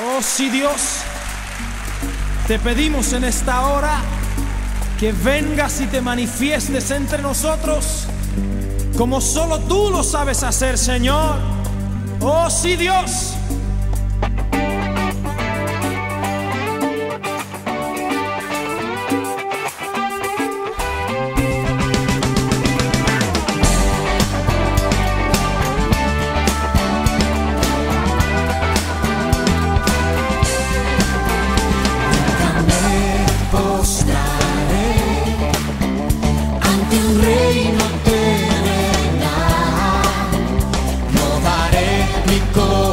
Oh sí Dios, te pedimos en esta hora que vengas y te manifiestes entre nosotros como solo tú lo sabes hacer, Señor. Oh sí Dios. Mexico.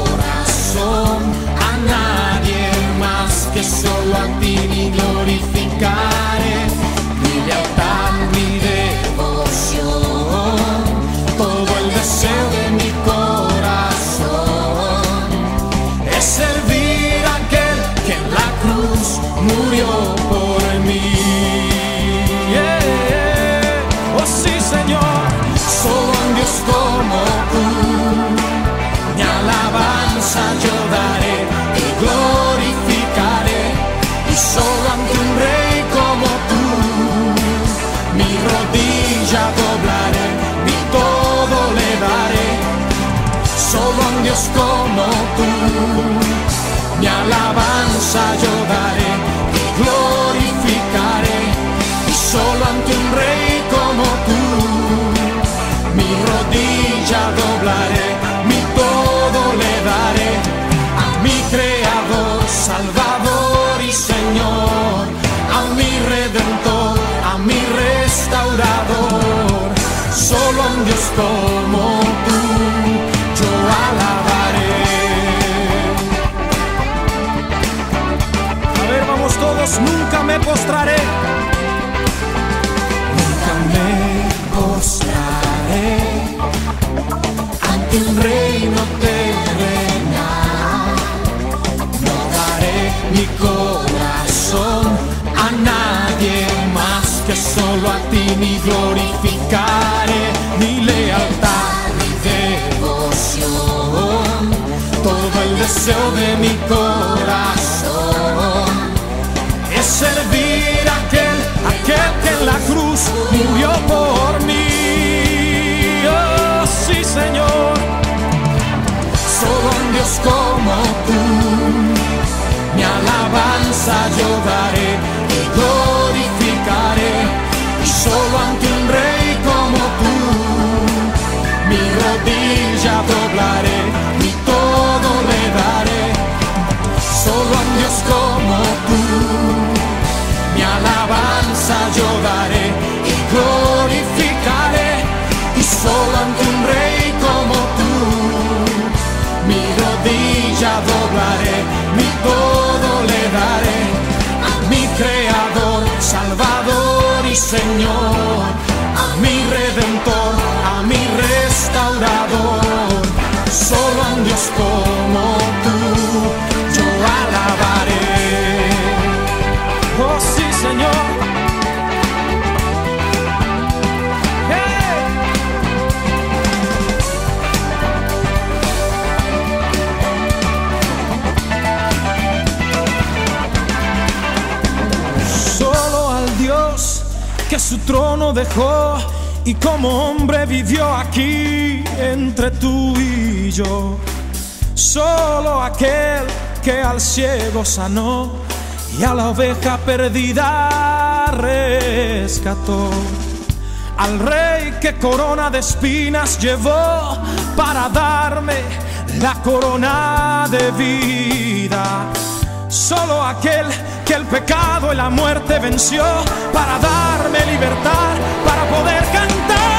Como tú. Mi alabanza yo daré y glorificaré, y solo ante un rey como tú, mi rodilla doblaré, mi todo le daré a mi Creador, Salvador y Señor, a mi Redentor, a mi Restaurador, solo un Dios como todos, nunca me postraré. Nunca me postraré ante un reino terrenal. No daré mi corazón a nadie más que solo a ti, ni glorificaré mi lealtad, mi devoción, todo el deseo de mi corazón daré y glorificaré. Y solo ante un rey como tú, mi rodilla doblaré, Y Señor, a mi Redentor, su trono dejó y como hombre vivió aquí entre tú y yo. Solo aquel que al ciego sanó y a la oveja perdida rescató. Al rey que corona de espinas llevó para darme la corona de vida. Solo aquel que el pecado y la muerte venció para darme libertad, para poder cantar.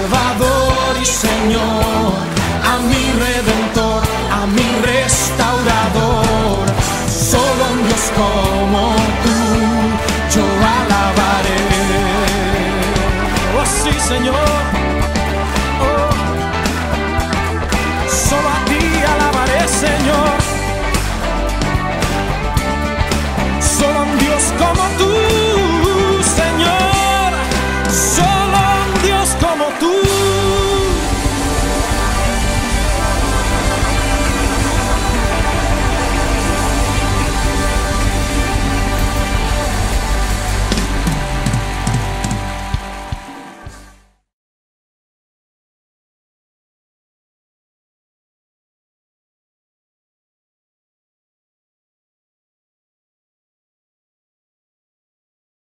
Salvador.